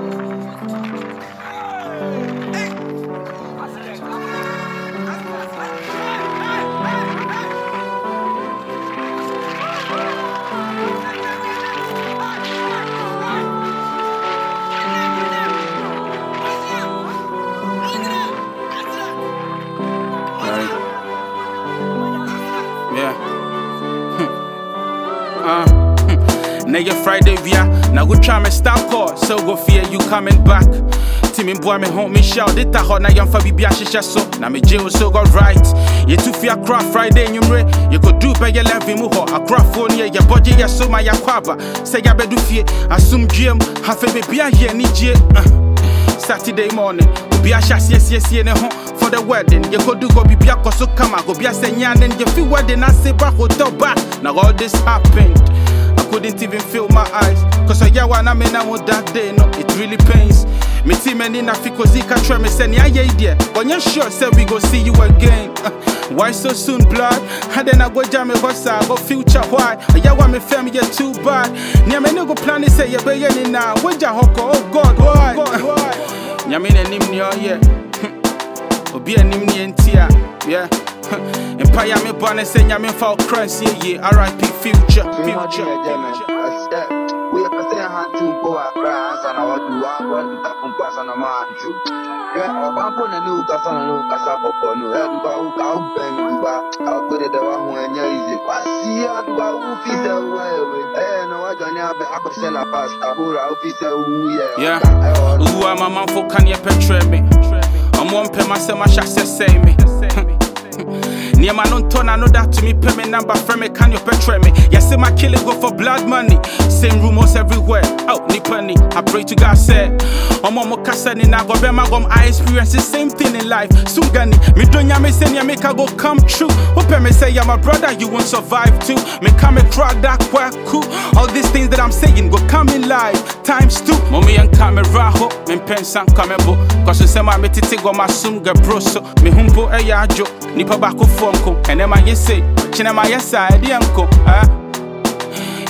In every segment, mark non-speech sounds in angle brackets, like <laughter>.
Right. Yeah. Now your Friday. Now go try me stop call. So go fear you coming back. Timmy boy me home me shout it a hot na yam fa bibia shisha so. Na me jail so got right. You too fear craft Friday do your level mu ho. A craft phone yeah your body ya so my ya kwaba. Say ya bedu fie. Assume GM. Have a baby here ni je. Uh. Saturday morning, obi ahyɛ asiesie ne ho for the wedding. You could do go be biako so kama go be asenya then you feel wedding I say back hotel back. Now all this happened. I couldn't even feel my eyes. Cause I yeah one I mean I that day, no, it really pains. Me team and in Africa Zika try me send ya yeah dear. But you sure say we go see you again. <laughs> Why so soon, blood? And then I go jam me boss, I go future why? Yeah, want me family yeah too bad. Near me no go plan to say yeah, but yeah. Where's your hoko? Oh God, why? Why? <laughs> Nyame n'anim ne ɔyɛ obi anim ne yɛnti a yeah <laughs> mpaya me sɛ nyame mfa wo kra nsie yie rip future future. ọbampo na ne wokasa na ne wokasa bɔbɔ no ɛduba wo ka wo bɛn duba ka wo kpere dɛ waho ɛnyɛ ize wasi aduba wo fi sɛ wo ɛwe ɛyɛ na wadwane abɛ akɔhyɛ na pas ahora wo fi sɛ wo yɛ yeah. Owu a mamanfo kaneɛ pɛtrɛ me? Ɔmo mpɛ m'asɛm ahyɛ sɛ sɛe me Nneɛma no ntɔ na no da to me pɛ me number frɛ me ka ne ɔpɛtrɛ me? Yɛse ma killing go for blood money. Same rumors everywhere. Oh nipa ni I pray to God sɛ ɔmo mo kasa ni na gɔbɛma gɔm I experience the same thing in life. Sungani me do nyame sɛ nea meka go come true. Wopɛ me sɛ yeah my brother you won't survive too. Me ka me crack that kwaku all these things that I'm saying go come in live times two. Mommy and camera ho me mpensa nka me bo. Cause nsɛm a metete gɔ masom gabro so. Me ho mpo ɛyɛ adwo nipa baakofoɔ nko. Ɛnɛ ma yɛ sei kyenɛ ma yɛ saa ɛdeɛ nko. Ah.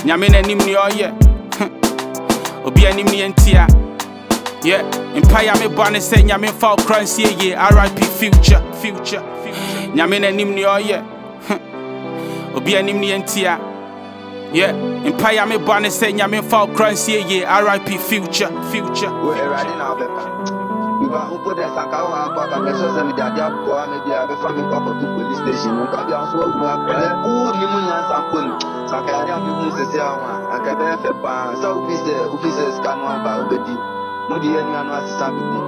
nyame n'anim ne ɔyɛ obi anim ne yɛntia yeah mpaya me bɔ ne sɛ nyame wo kra nsie rip future future nyame n'anim ne ɔyɛ obi anim ne yɛntia yeah mpaya me bɔ ne sɛ nyame wo kra nsie rip future future wo ɛwurade na wobɛka Iba mpo dɛ saka wo akɔ aka mɛsɛ sɛ mede ade aboa me de abɛfa me kɔkɔto police station no nka bia nso wawu akɔɛ wo ne mu nyansa mpo no saka yɛde amehu sɛsi a ho a anka ɛbɛyɛ fɛ paa sɛ wofi sɛ wofi sɛ sika no aba wobɛdi mode yɛ nua no asesa bibi